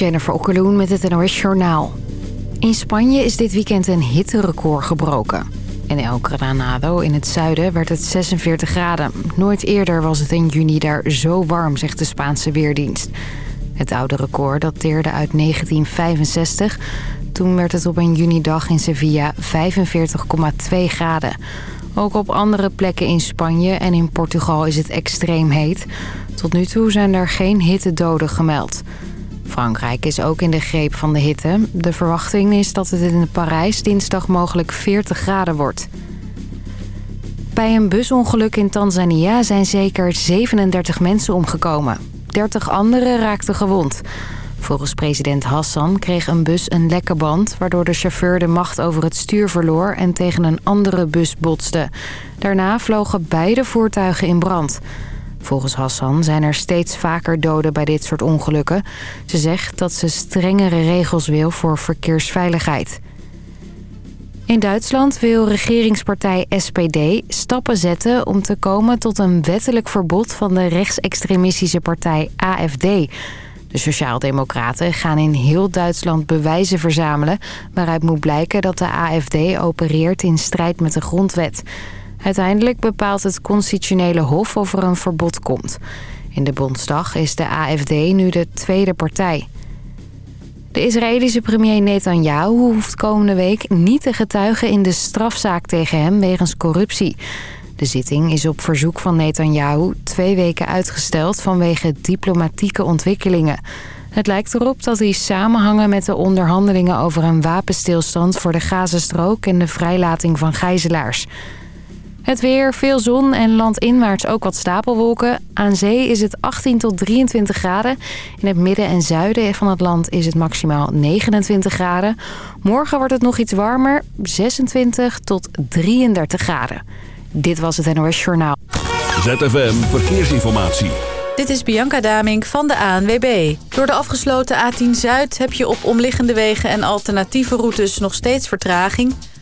Jennifer Okkeloen met het NOS Journaal. In Spanje is dit weekend een hitterecord gebroken. In El Granado in het zuiden werd het 46 graden. Nooit eerder was het in juni daar zo warm, zegt de Spaanse Weerdienst. Het oude record dateerde uit 1965. Toen werd het op een junidag in Sevilla 45,2 graden. Ook op andere plekken in Spanje en in Portugal is het extreem heet. Tot nu toe zijn er geen hittedoden gemeld. Frankrijk is ook in de greep van de hitte. De verwachting is dat het in Parijs dinsdag mogelijk 40 graden wordt. Bij een busongeluk in Tanzania zijn zeker 37 mensen omgekomen. 30 anderen raakten gewond. Volgens president Hassan kreeg een bus een lekke band... waardoor de chauffeur de macht over het stuur verloor en tegen een andere bus botste. Daarna vlogen beide voertuigen in brand... Volgens Hassan zijn er steeds vaker doden bij dit soort ongelukken. Ze zegt dat ze strengere regels wil voor verkeersveiligheid. In Duitsland wil regeringspartij SPD stappen zetten om te komen tot een wettelijk verbod van de rechtsextremistische partij AFD. De Sociaaldemocraten gaan in heel Duitsland bewijzen verzamelen... waaruit moet blijken dat de AFD opereert in strijd met de grondwet. Uiteindelijk bepaalt het constitutionele hof of er een verbod komt. In de Bondsdag is de AFD nu de tweede partij. De Israëlische premier Netanyahu hoeft komende week niet te getuigen in de strafzaak tegen hem wegens corruptie. De zitting is op verzoek van Netanyahu twee weken uitgesteld vanwege diplomatieke ontwikkelingen. Het lijkt erop dat die samenhangen met de onderhandelingen over een wapenstilstand voor de Gazastrook en de vrijlating van gijzelaars. Het weer, veel zon en landinwaarts ook wat stapelwolken. Aan zee is het 18 tot 23 graden. In het midden en zuiden van het land is het maximaal 29 graden. Morgen wordt het nog iets warmer, 26 tot 33 graden. Dit was het NOS Journaal. ZFM Verkeersinformatie. Dit is Bianca Damink van de ANWB. Door de afgesloten A10 Zuid heb je op omliggende wegen en alternatieve routes nog steeds vertraging...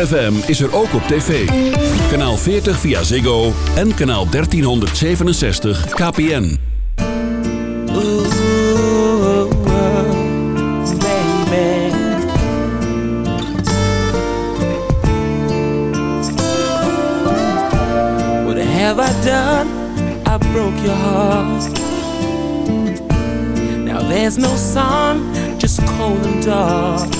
ZFM is er ook op tv. Kanaal 40 via Ziggo en kanaal 1367 KPN. Ooh, have I broke heart. Now there's no sun, just cold dark.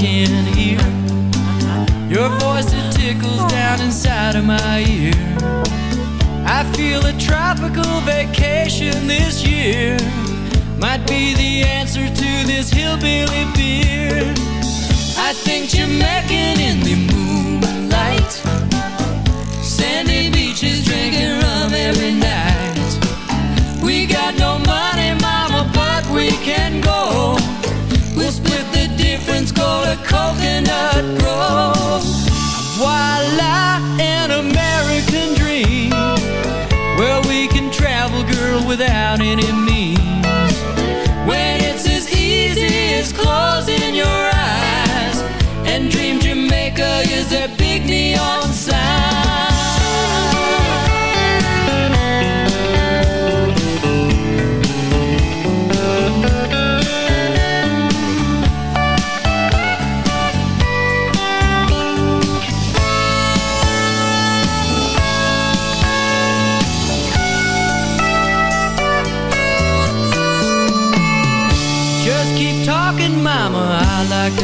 can hear. Your voice, it tickles down inside of my ear. I feel a tropical vacation this year might be the answer to this hillbilly beer. I think Jamaica in the moonlight, sandy beaches drinking rum every night. We got no money. the coconut grove. Voila, an American dream. Where we can travel, girl, without any means. When it's as easy as closing your eyes and dream Jamaica is a big neon sign.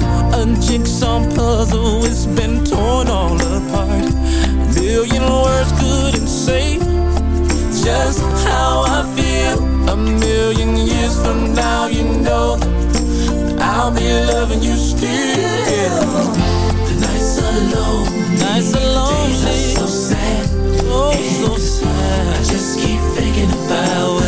A jigsaw puzzle, it's been torn all apart. A million words couldn't say just how I feel. A million years from now, you know I'll be loving you still. The nights are lonely, days are so sad. Oh, so sad. I just keep thinking about.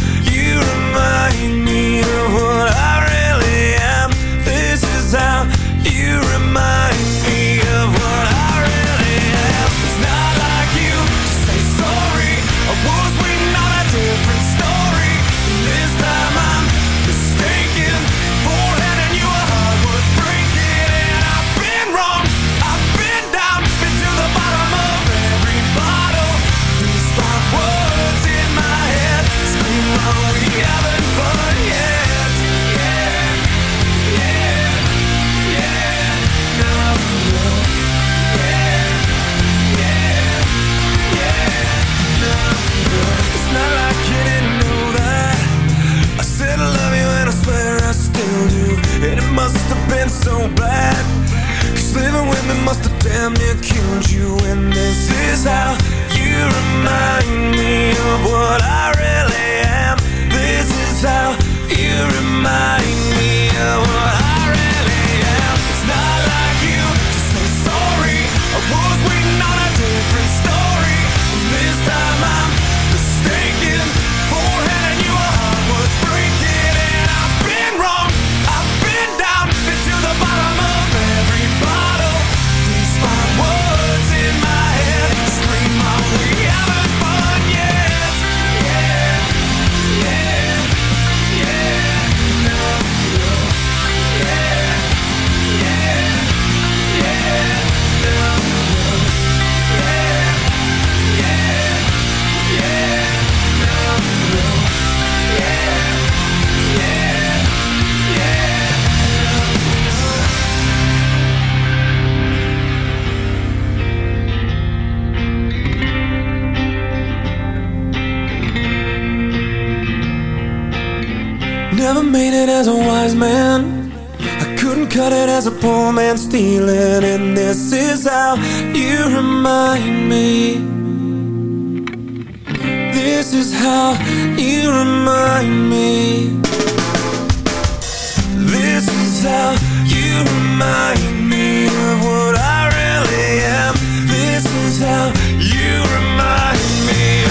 Never made it as a wise man. I couldn't cut it as a poor man stealing. And this is how you remind me. This is how you remind me. This is how you remind me of what I really am. This is how you remind me.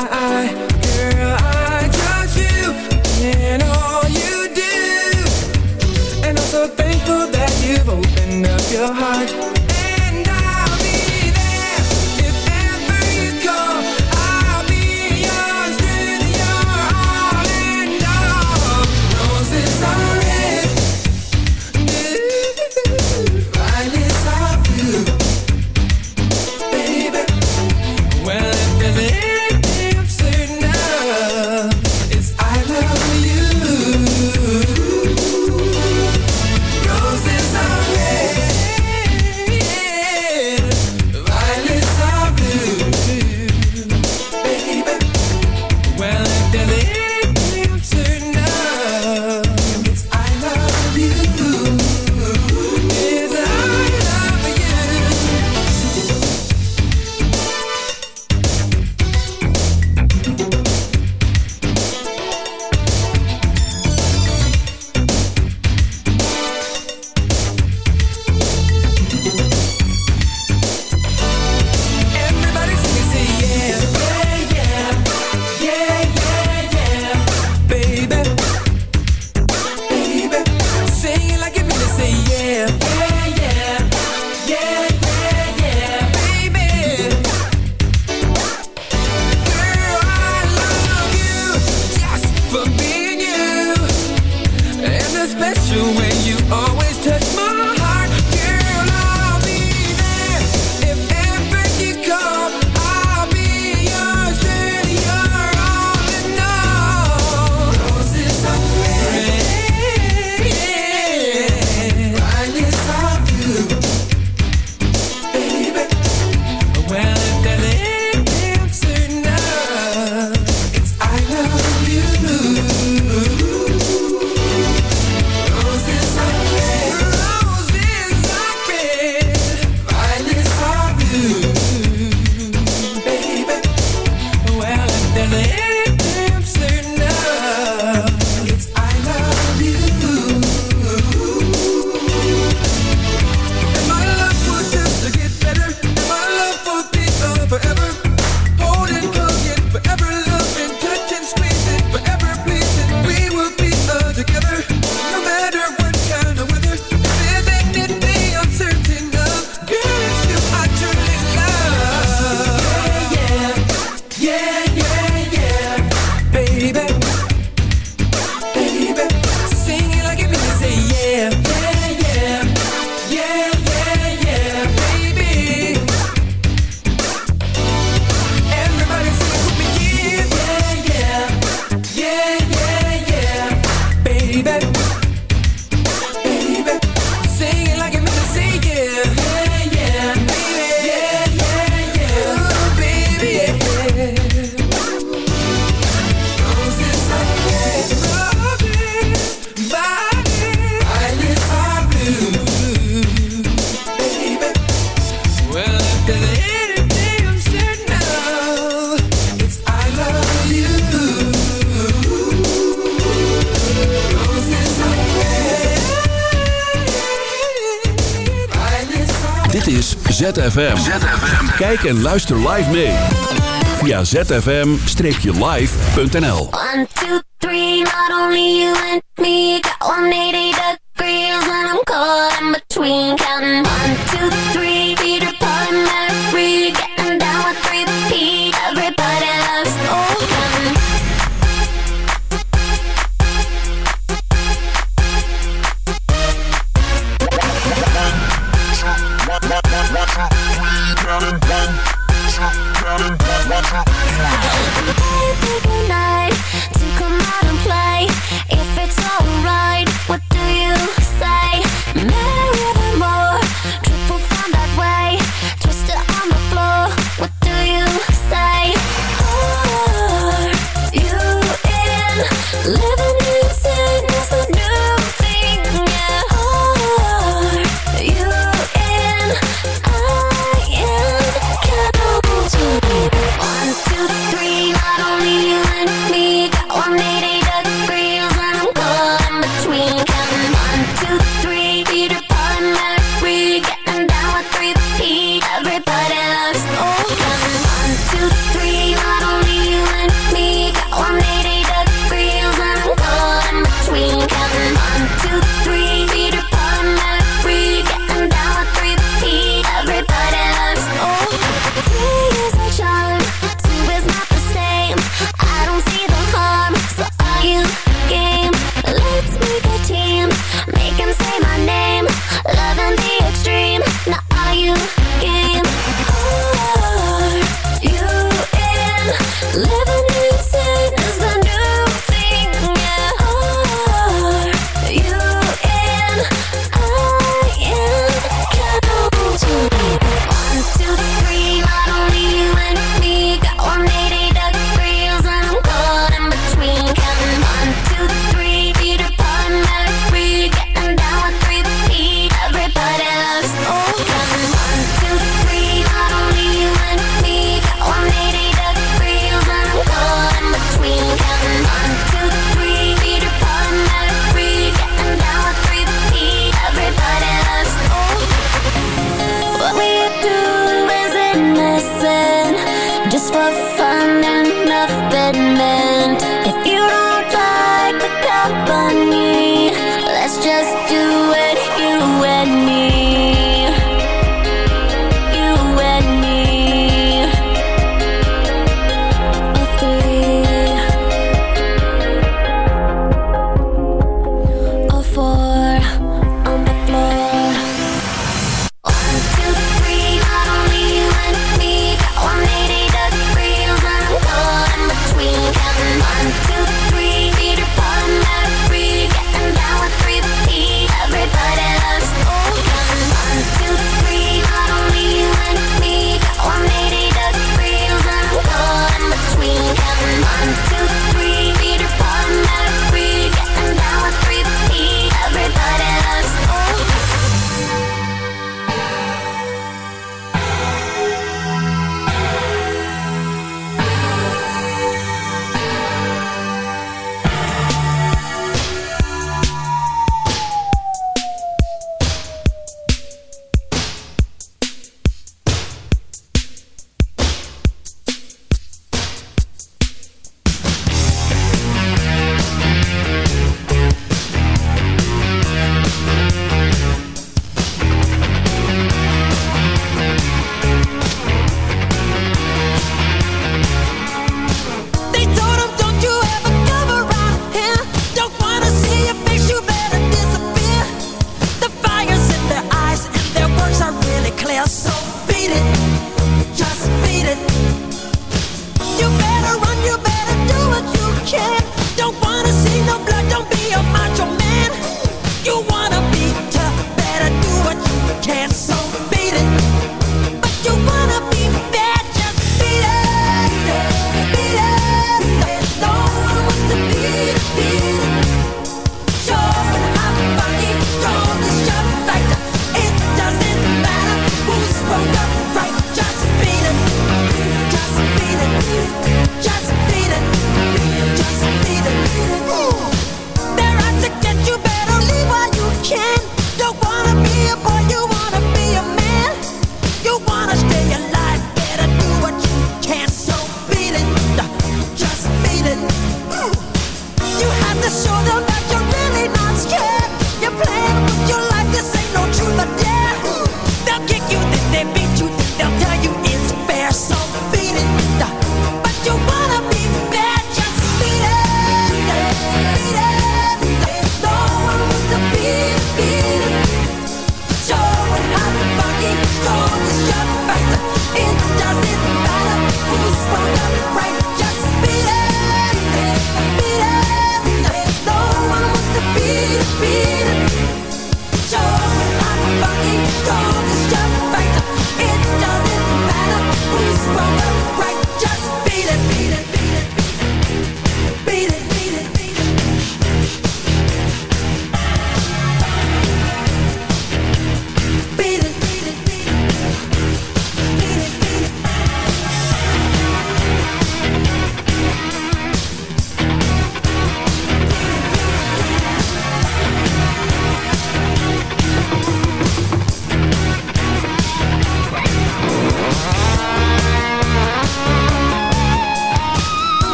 I forever. Kijk en luister live mee. Via zfm-live.nl 1, 2, 3, not only you and just for fun and nothing meant. If you don't like the company.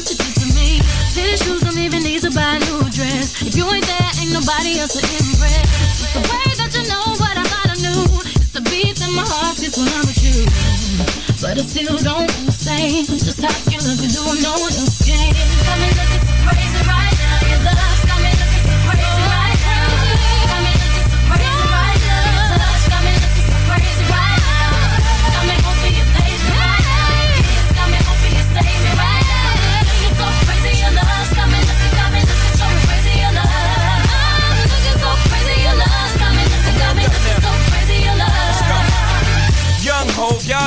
what you did to me. City shoes don't even need to buy a new dress. If you ain't there, ain't nobody else to impress. It's the way that you know what I thought I knew. It's the beat that my heart gets when I'm with you. But I still don't understand just how you look and what no one else can. Got me looking so crazy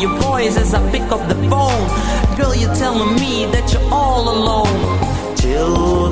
your voice as I pick up the phone. Girl, you're telling me that you're all alone. Children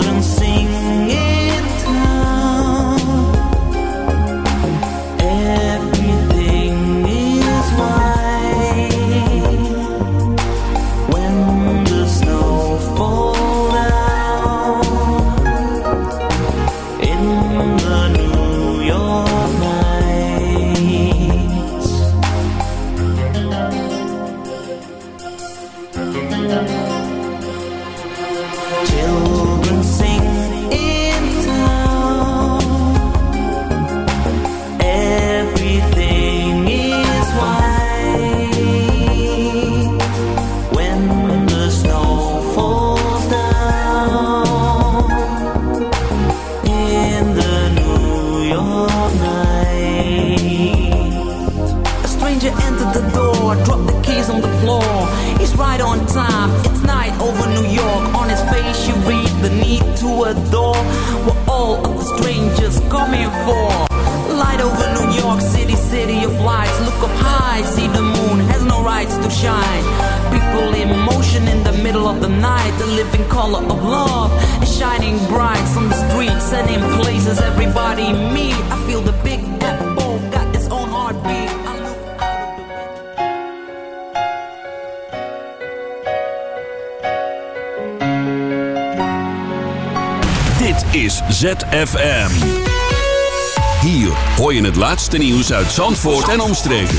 shine. People in motion in the middle of the night. The living color of love is shining bright on the streets and in places everybody meet. I feel the big apple got its own heartbeat. Dit is ZFM. Hier hoor je het laatste nieuws uit Zandvoort en omstreken.